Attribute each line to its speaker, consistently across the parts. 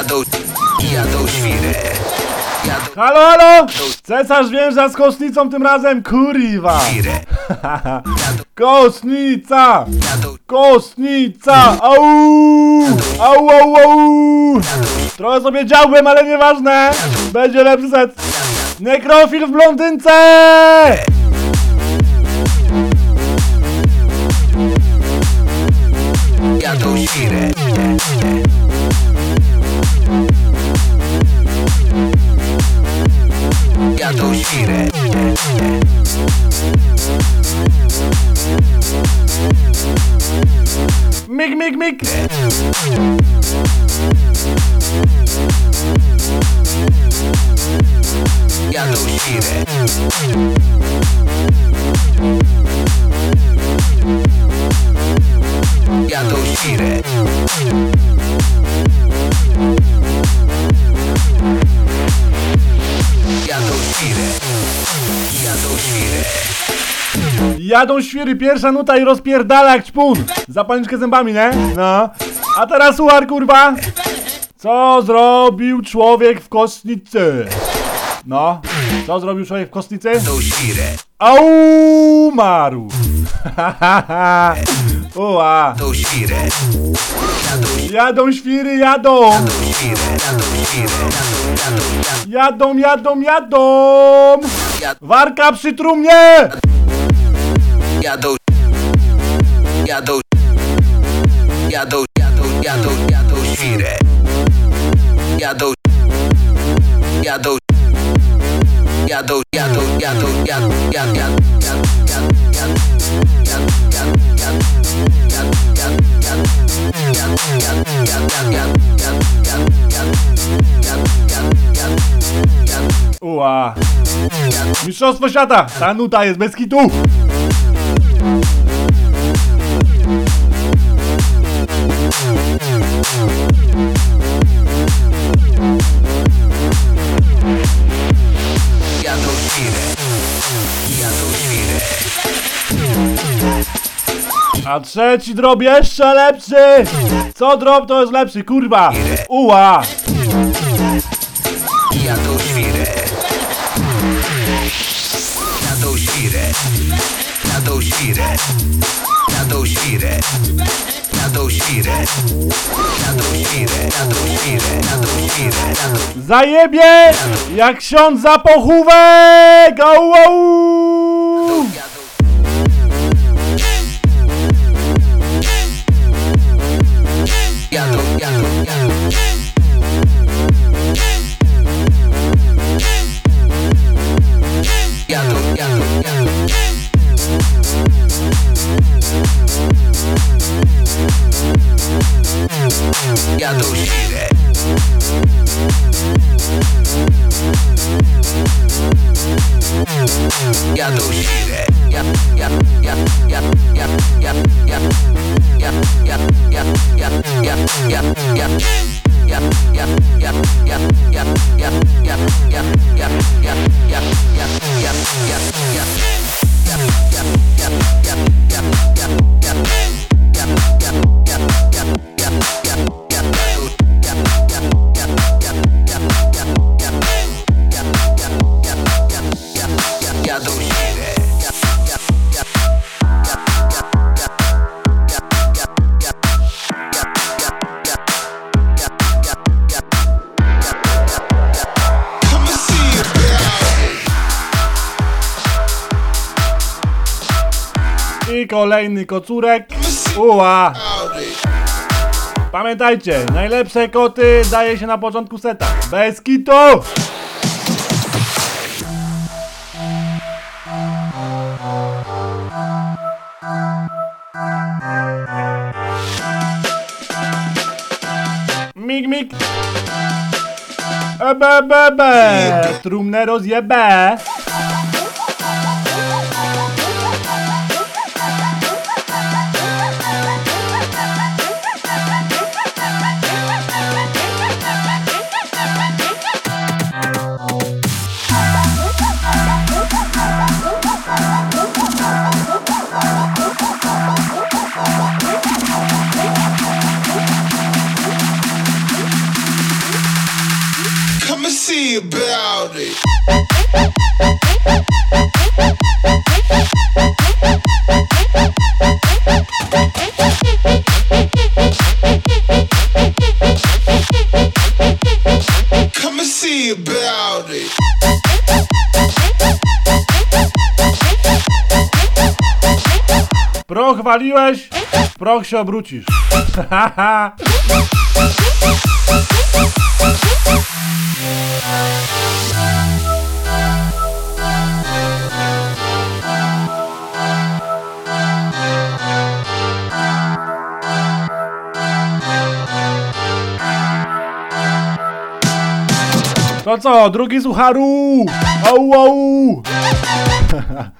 Speaker 1: Jadą, jadą świry. Jadą
Speaker 2: Halo, halo! Cesarz wjeżdża z kostnicą tym razem, kurwa!
Speaker 1: świry.
Speaker 2: Kostnica!
Speaker 1: Jadą,
Speaker 2: Kostnica! Au! Au, au, au! Trochę sobie działbym, ale nieważne! Będzie lepszy set! Nekrofil w blondynce!
Speaker 1: jadą świry. da tu
Speaker 2: uscire. Mic, mic,
Speaker 1: mic. Da tu uscire. Da uscire. Jadą świry,
Speaker 2: pierwsza nuta i rozpierdala jak ćpun! Zapalniczkę zębami, nie? No. A teraz suchar, kurwa! Co zrobił człowiek w kostnicy? No. Co zrobił człowiek w kostnicy?
Speaker 1: Świry.
Speaker 2: Au, umarł!
Speaker 1: Jadą! świry. Jadą
Speaker 2: świry. Jadą,
Speaker 1: jadą,
Speaker 2: jadą! Jadą. Warka przy trumnie!
Speaker 1: Jadą, jadą, jadą, jadą świry. Jadą, jadą, jadą, jadą, jadą, jadą, jadą, jadą,
Speaker 2: Ua! Mistrzostwo świata! Ta nuta jest bez kitu! A trzeci drop jeszcze lepszy! Co drop to jest lepszy, kurwa! Ua!
Speaker 1: Jadą świry. Jadą świry. Jadą świry. Jadą świry. Jadą świry. Jadą świry. Jadą świry. Jadą
Speaker 2: Zajebie! Jak ksiądz za pochówek! Au, au!
Speaker 1: Yeah,
Speaker 2: those kolejny kocurek. Ua! Pamiętajcie, najlepsze koty daje się na początku seta. Bez kitu! Mig, mig! Ebe, be, be! Trumnę rozjebę! Proch waliłeś, w proch się obrócisz. To co, drugi sucharu? Au, au!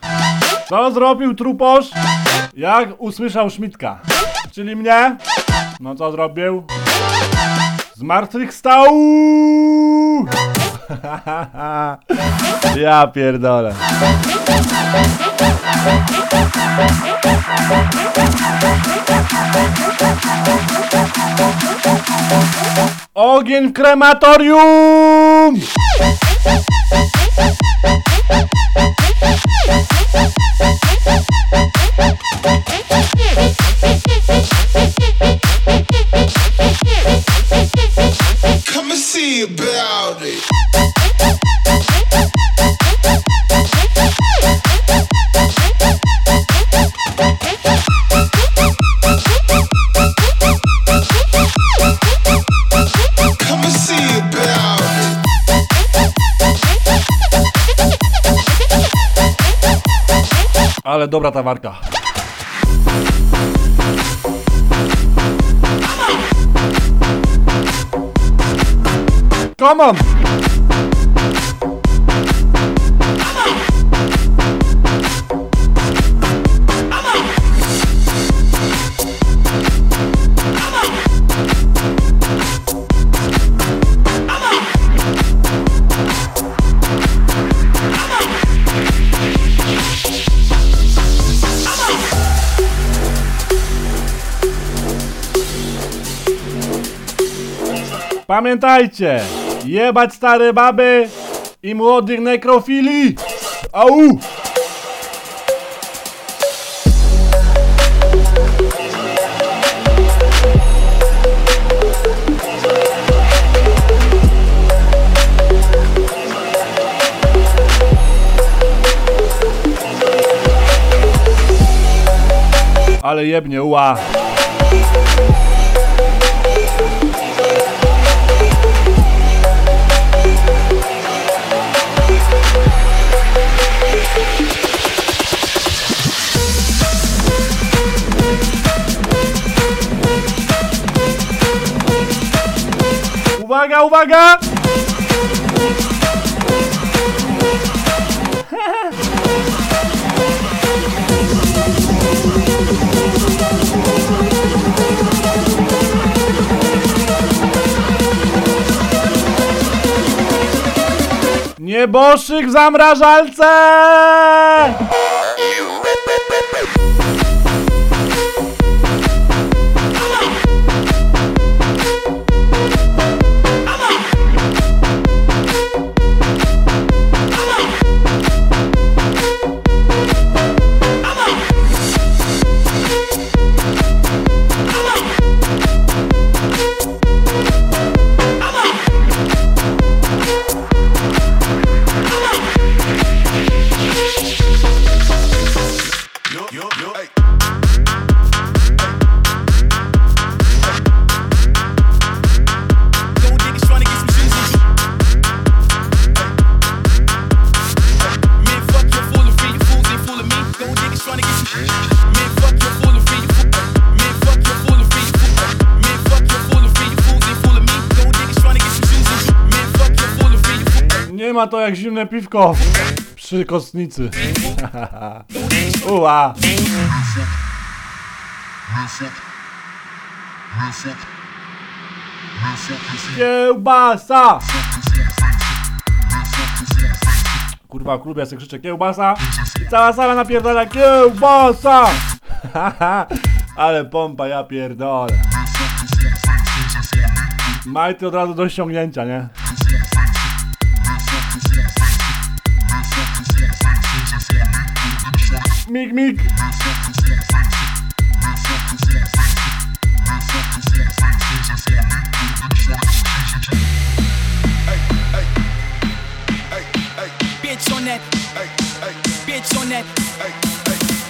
Speaker 2: Co zrobił truposz? Jak usłyszał Szmitka? Czyli mnie? No co zrobił? Zmartwychwstał! ja pierdolę. Ogień w krematorium!
Speaker 3: Come and see about it.
Speaker 2: Ale dobra ta warka. Come on! Pamiętajcie, jebać stare baby i młodych nekrofili. Au! Ale jebnie, ła. Uwaga, uwaga! Nieboszyk w zamrażalce!
Speaker 4: To
Speaker 2: jak zimne piwko przy kostnicy. Uła. Kiełbasa! Kurwa, w klubie ja sobie krzyczę kiełbasa i cała sala napierdala kiełbasa! Ale pompa, ja pierdolę. Majty od razu do ściągnięcia, nie? Mig, mig.
Speaker 4: Bitch on that. Bitch on that.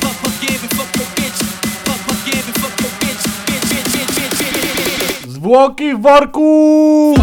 Speaker 4: Fuck, fuck, give and fuck your bitch. Fuck, fuck, give and fuck your bitch. Bitch, bitch, bitch, bitch, bitch, bitch, bitch.
Speaker 2: Zwłoki w worku!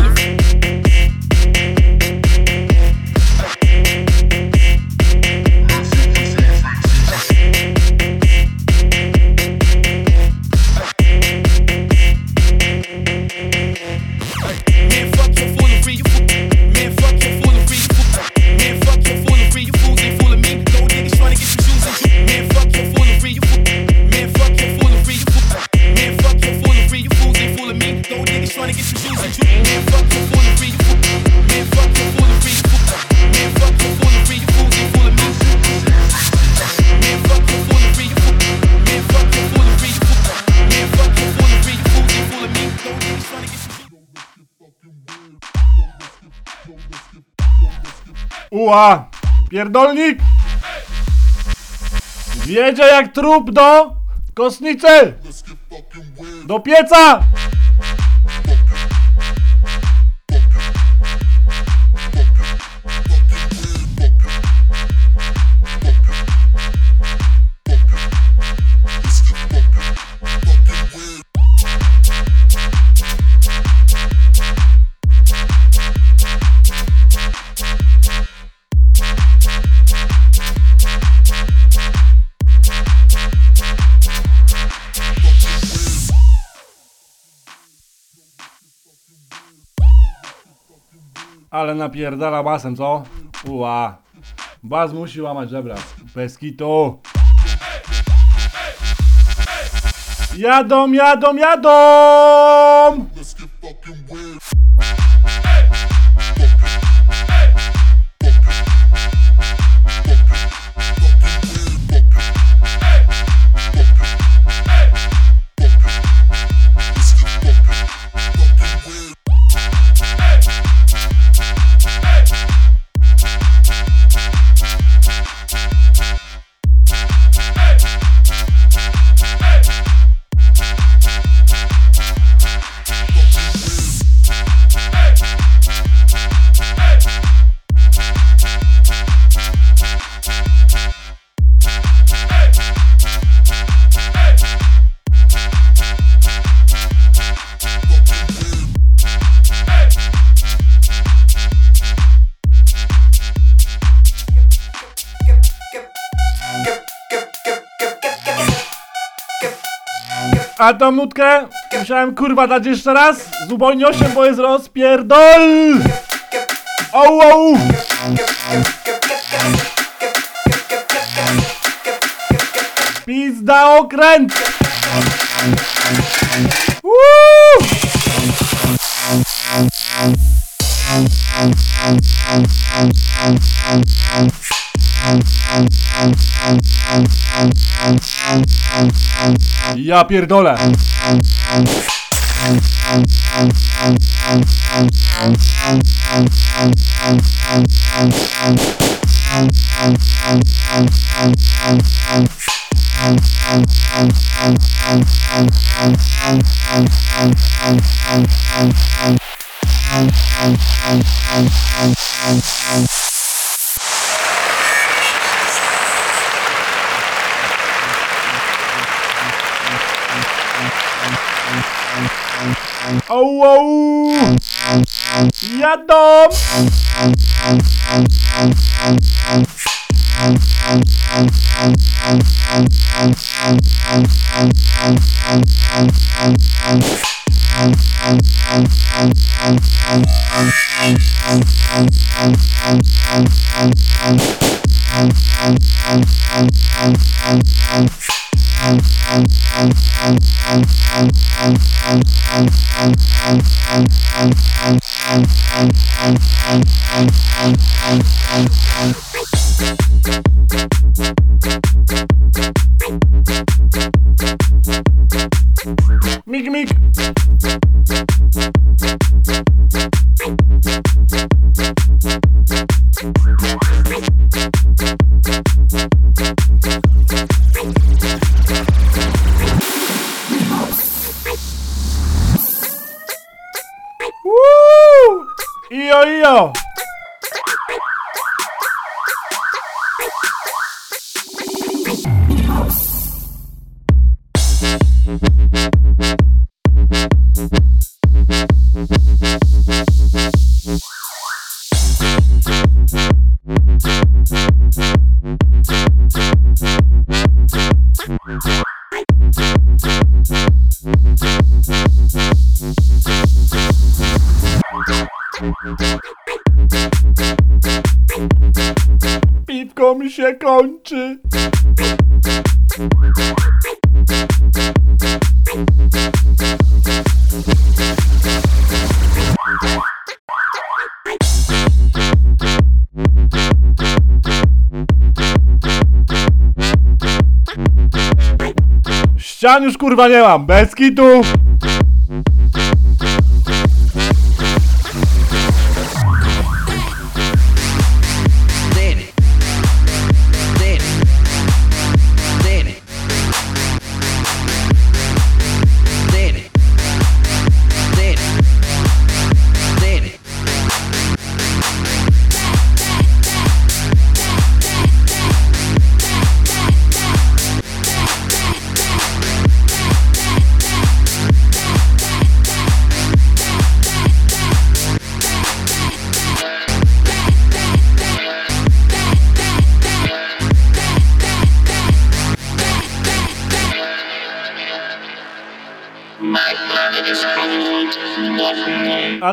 Speaker 2: Ua! Pierdolnik! Wiedzie jak trup do kostnicy! Do pieca! Napierdala basem, co? Ua. Bas musi łamać żebra. Bez kitu. Jadą, jadą, jadą! A tą nutkę musiałem kurwa dać jeszcze raz z ubojni 8, bo jest rozpierdol! Au, au! Pizda okręt! Uuu! Ja pierdolę! Au, au! Ścian już kurwa nie mam, bez kitu.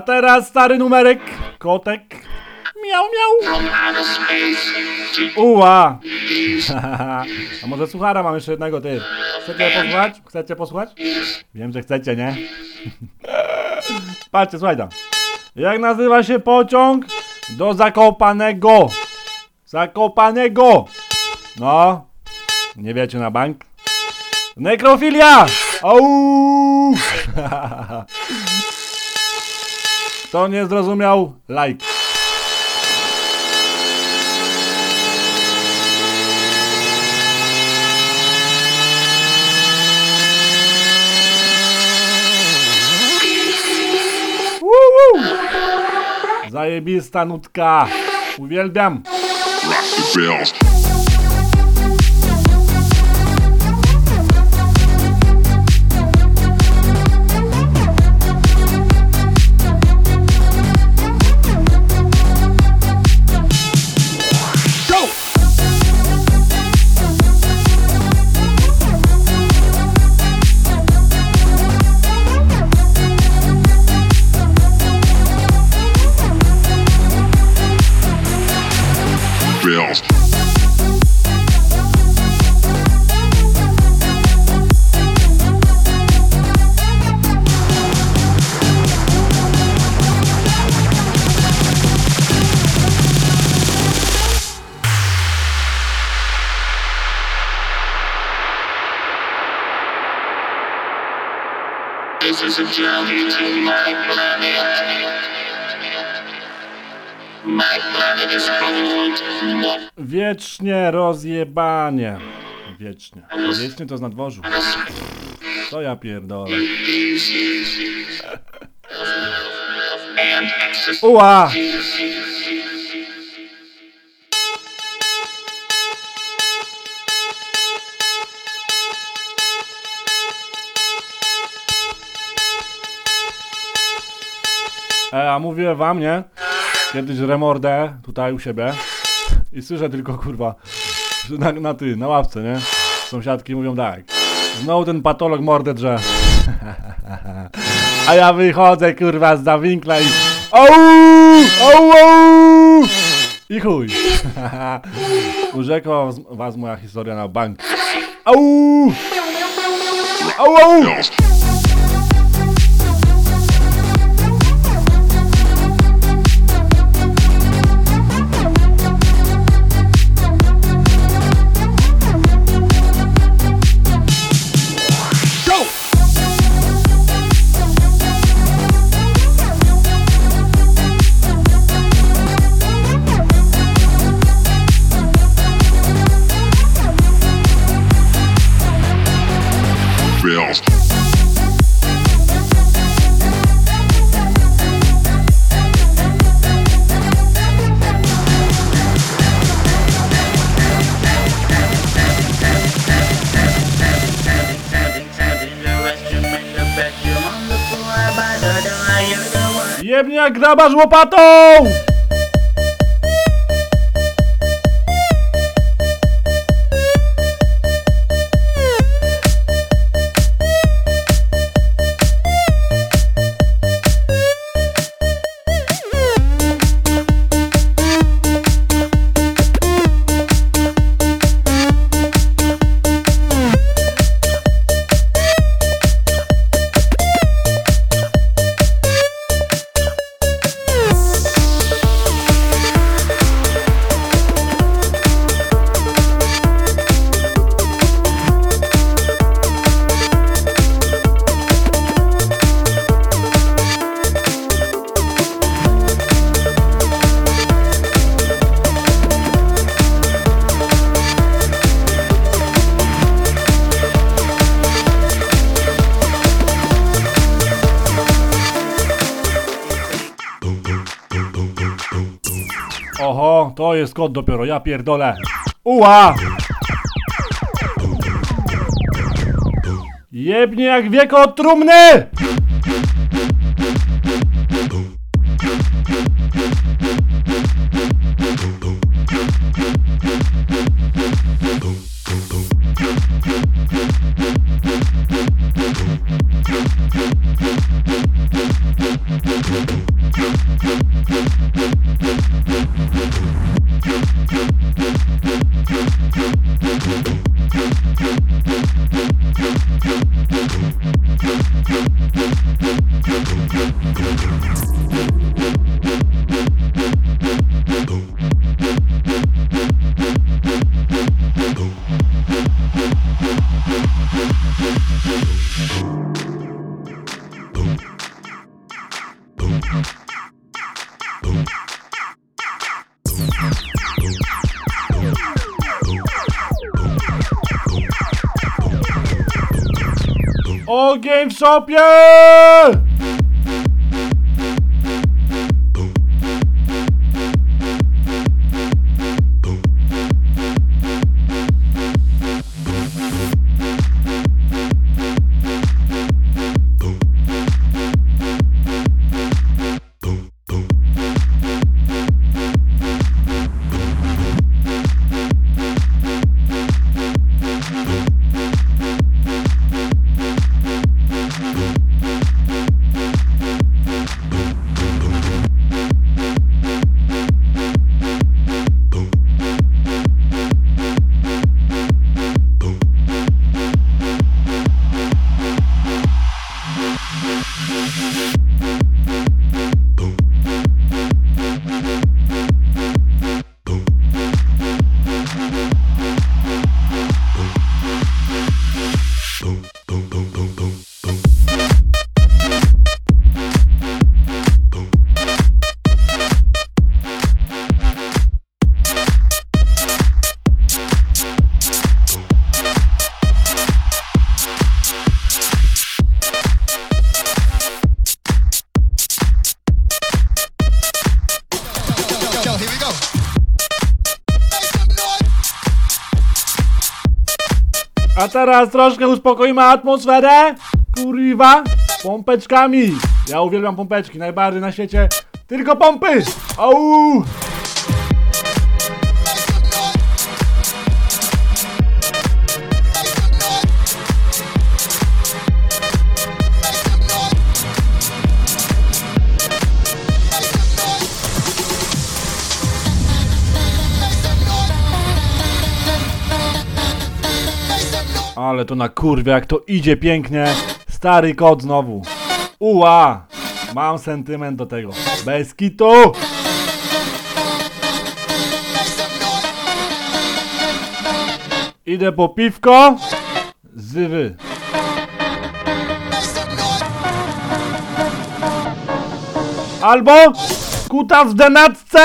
Speaker 2: A teraz stary numerek. Kotek. Miau, miau. Uła. A może słuchara mam jeszcze jednego, ty. Chcecie posłuchać? Chcecie posłuchać? Wiem, że chcecie, nie? Patrzcie, słuchaj tam. Jak nazywa się pociąg do Zakopanego? Zakopanego. No. Nie wiecie na bank? Nekrofilia! Au! Kto nie zrozumiał, like. Woo. Zajebista nutka. Uwielbiam.
Speaker 3: Rock the. Bells.
Speaker 2: Wiecznie rozjebanie. Wiecznie. Wiecznie to z nadworzu. To ja pierdolę. Uła! E, a mówiłem wam, nie? Kiedyś remordę tutaj u siebie i słyszę tylko kurwa na, na ty, na ławce, nie? Sąsiadki mówią tak. Znowu ten patolog mordę drze. A ja wychodzę kurwa z winkla i Au! Au! I chuj. Urzekła was moja historia na bank. Au! Au! au! Jebnie jak grabarz łopatą! Oho, to jest kod dopiero, ja pierdolę. Uła! Jebnie jak wieko od trumny! Sopian! Teraz troszkę uspokoimy atmosferę. Kurwa. Pompeczkami. Ja uwielbiam pompeczki, najbardziej na świecie. Tylko pompy! Au! Ale to na kurwie, jak to idzie pięknie. Stary kot znowu. Uła! Mam sentyment do tego. Bez kitu! Idę po piwko. Zywy. Albo kuta w denatce!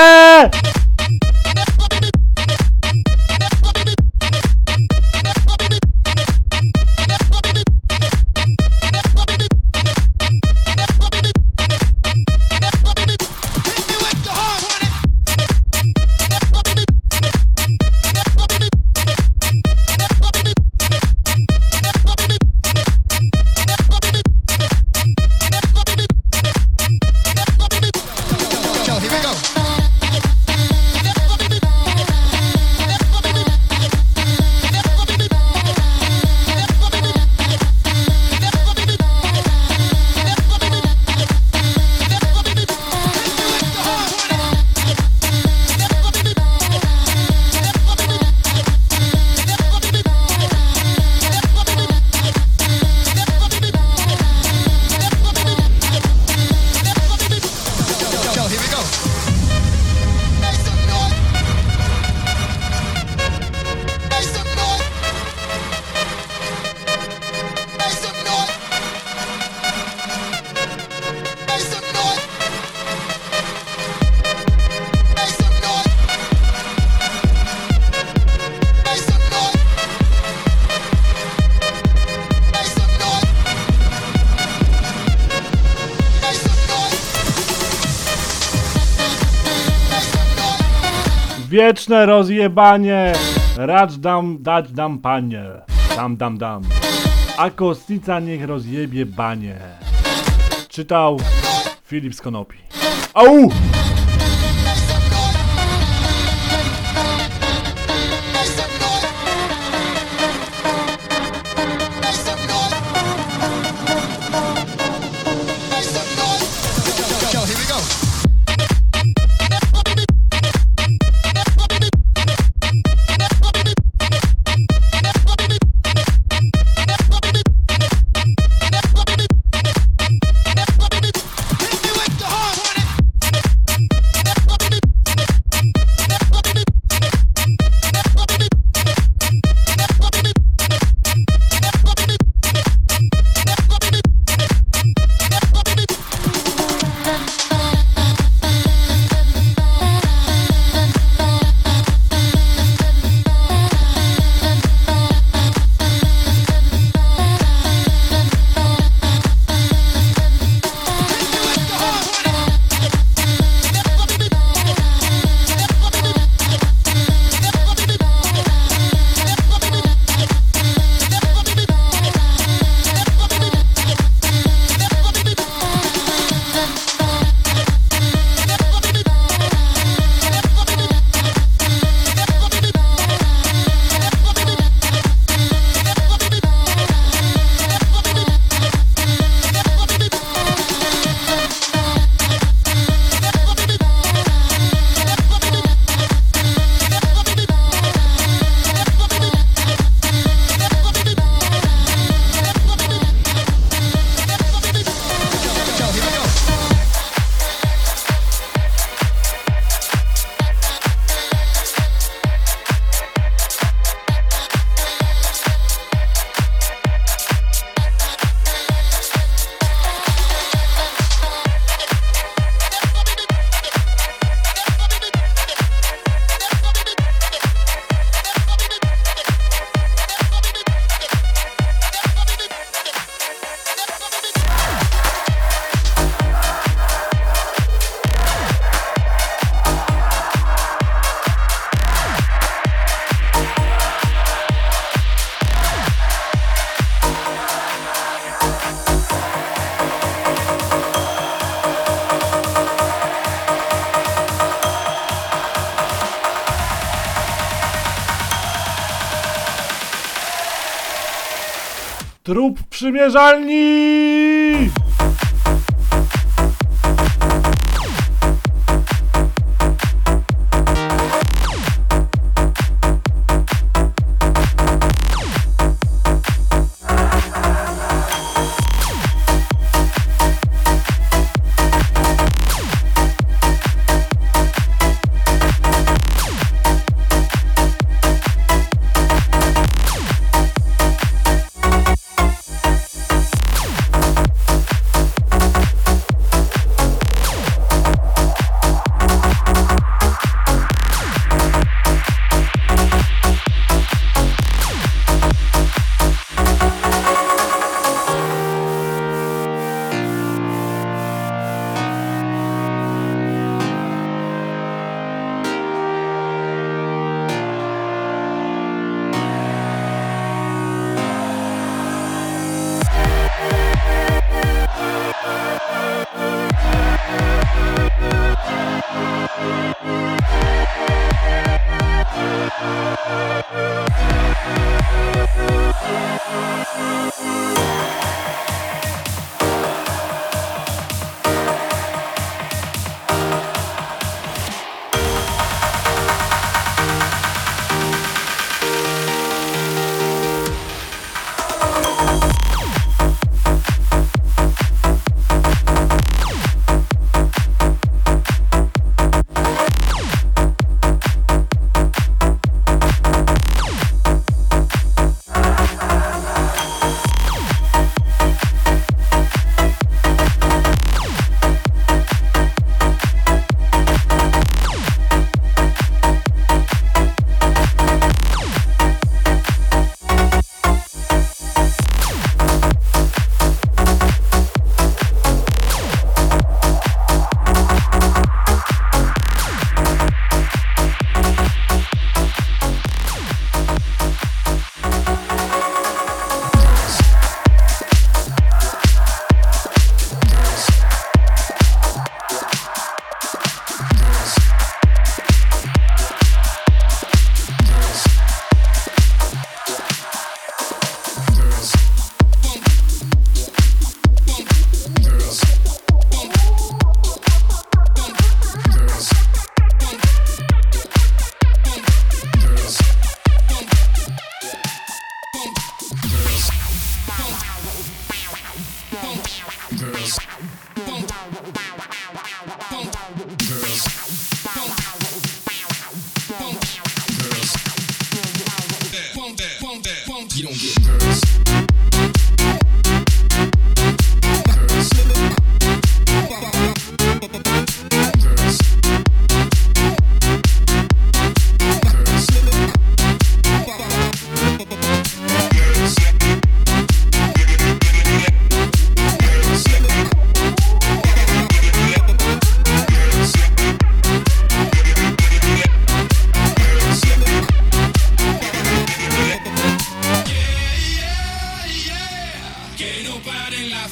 Speaker 2: Wieczne rozjebanie. Racz dam, dać dam panie. Dam, dam, dam. A kostnica niech rozjebie banie. Czytał Filip z Konopi. Au! Trup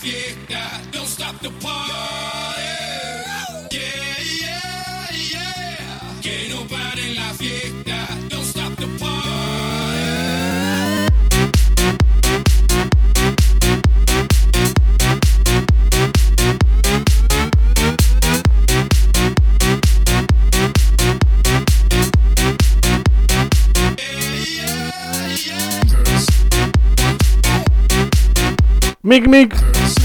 Speaker 4: Don't stop the party.
Speaker 2: Mig, mig!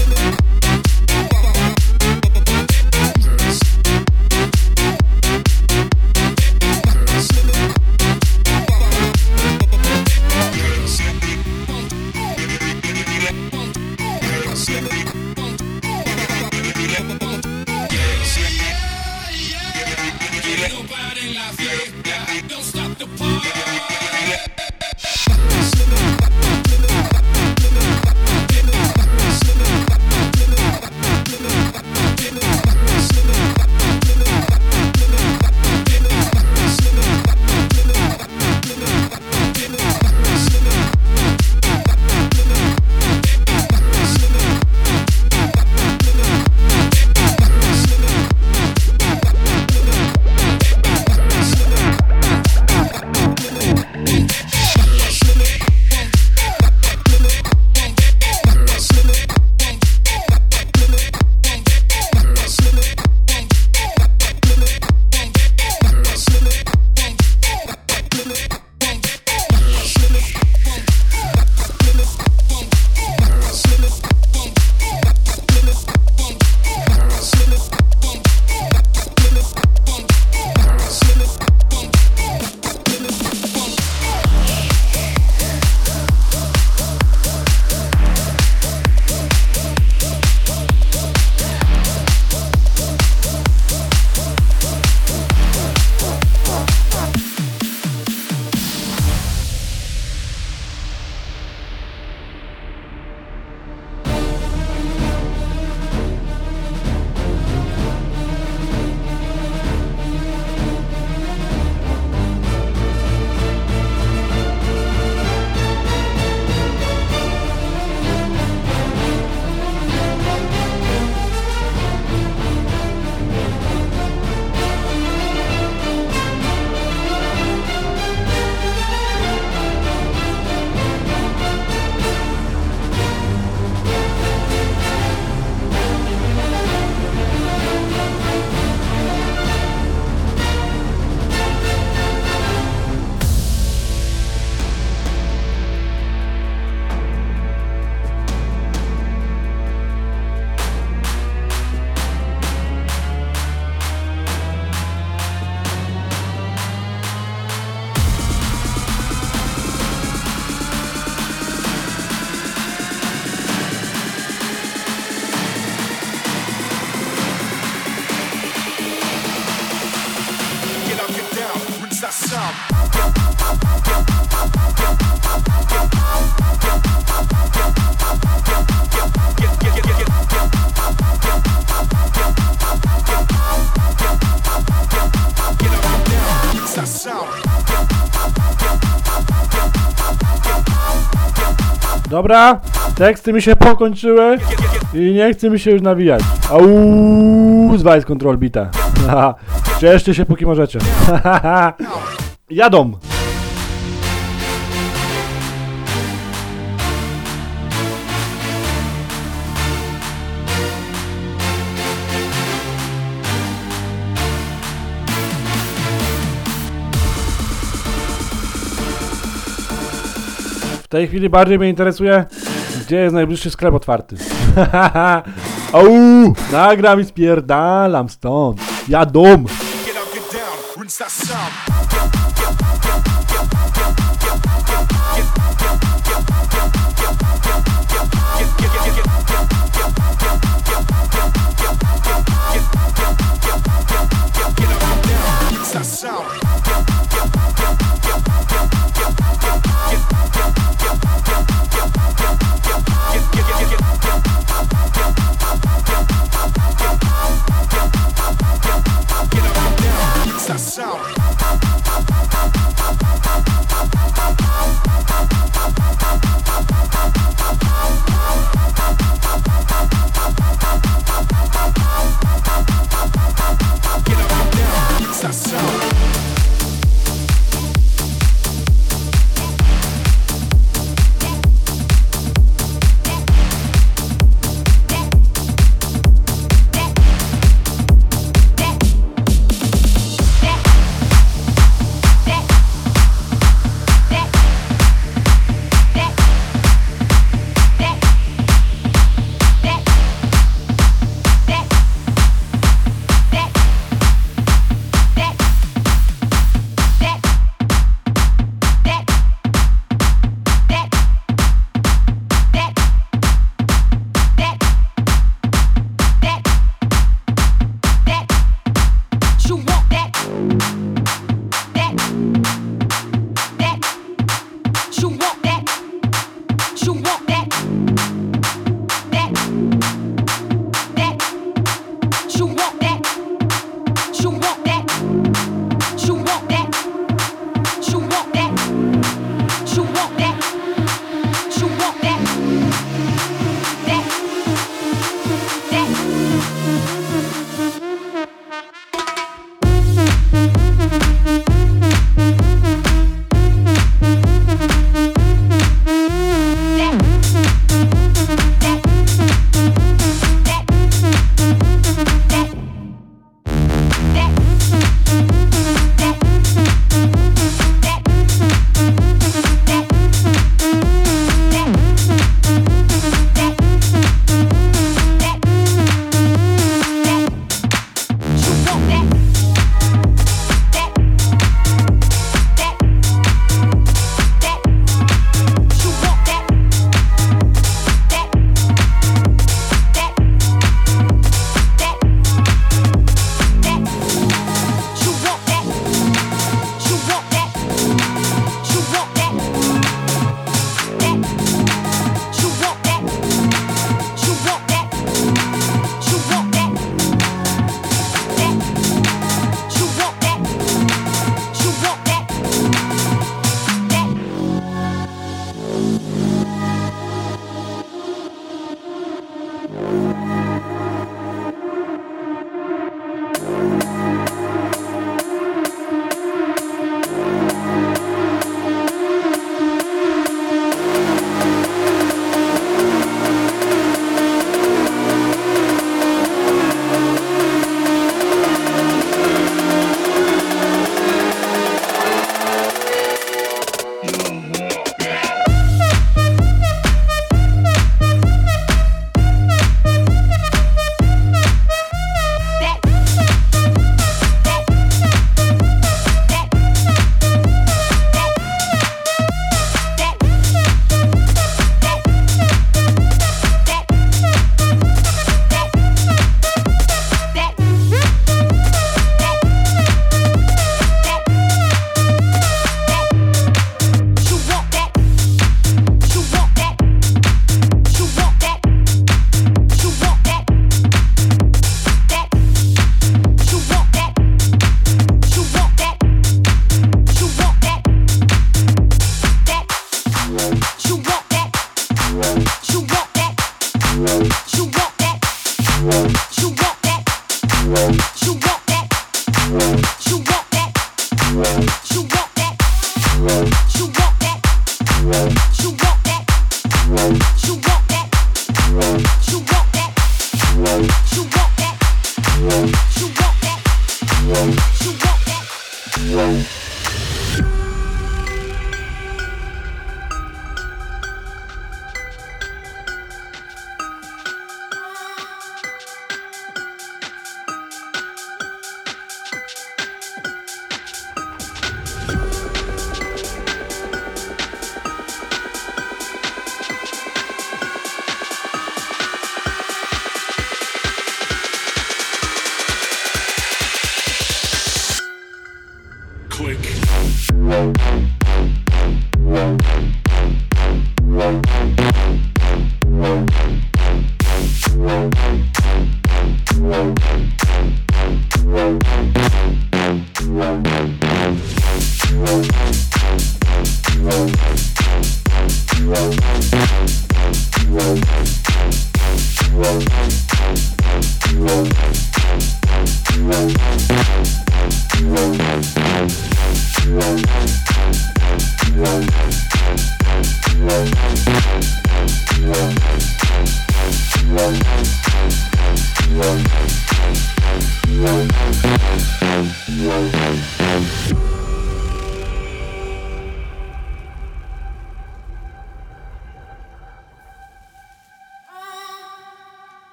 Speaker 2: Dobra, teksty mi się pokończyły i nie chce mi się już nawijać. Auuu, zwaj z kontrol bita. Cieszcie się póki możecie. Jadą. Tej chwili bardziej mnie interesuje, gdzie jest najbliższy sklep otwarty. Au! Nagram i spierdalam stąd.
Speaker 5: Get up,
Speaker 1: thank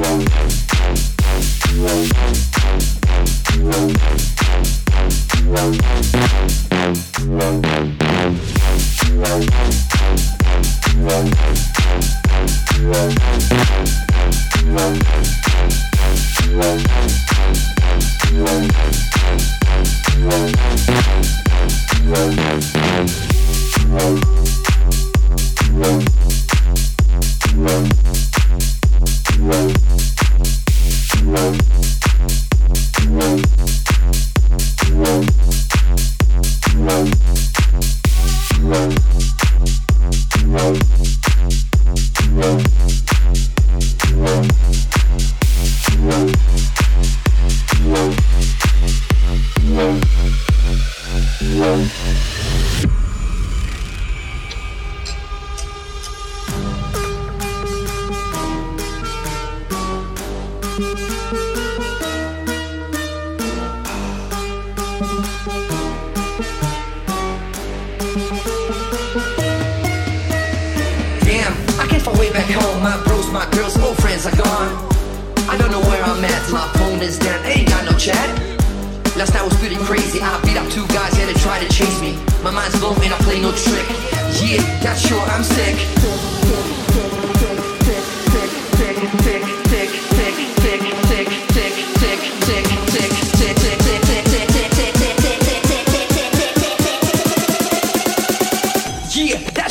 Speaker 1: Thank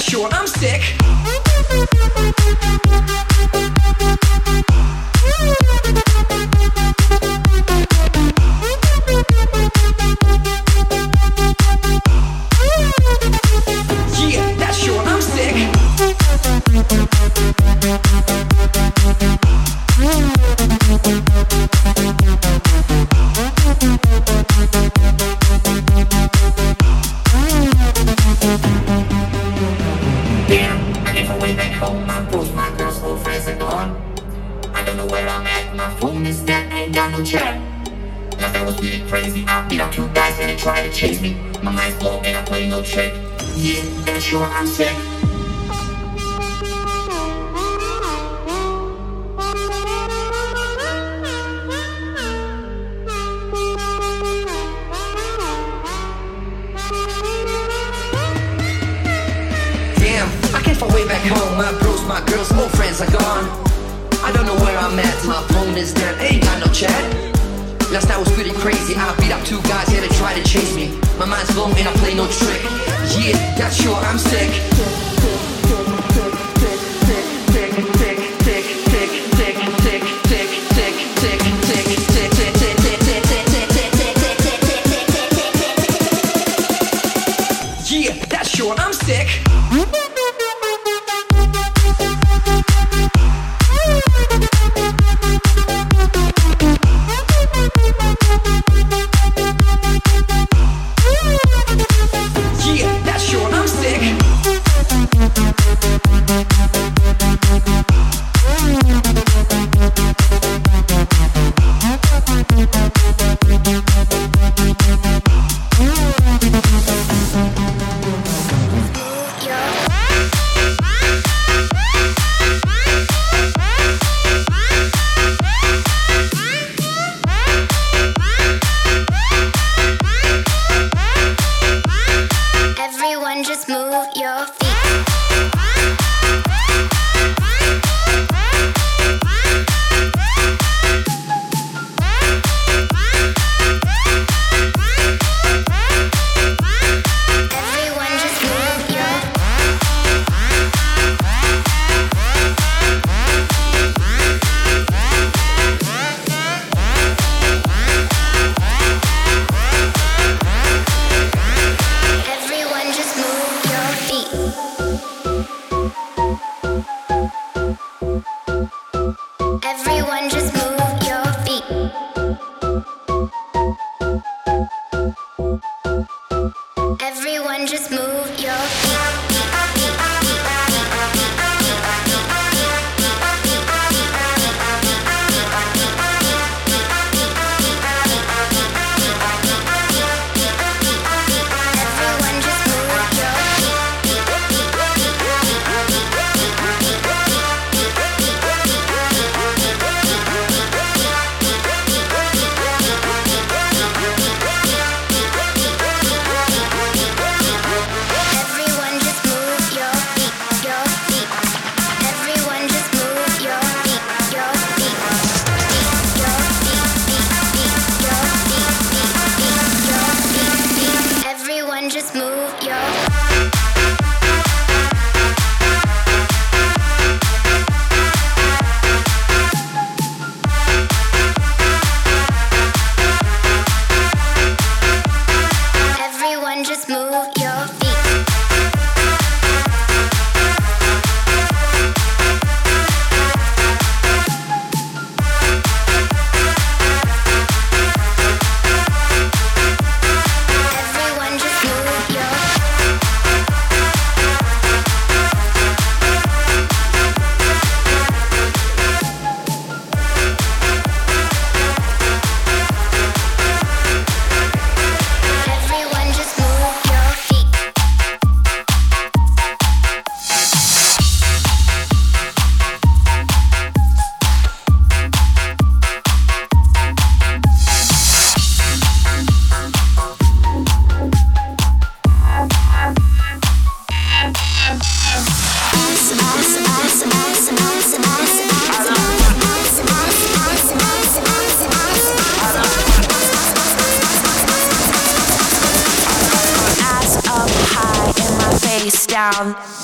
Speaker 1: sure I'm sick.
Speaker 6: Down.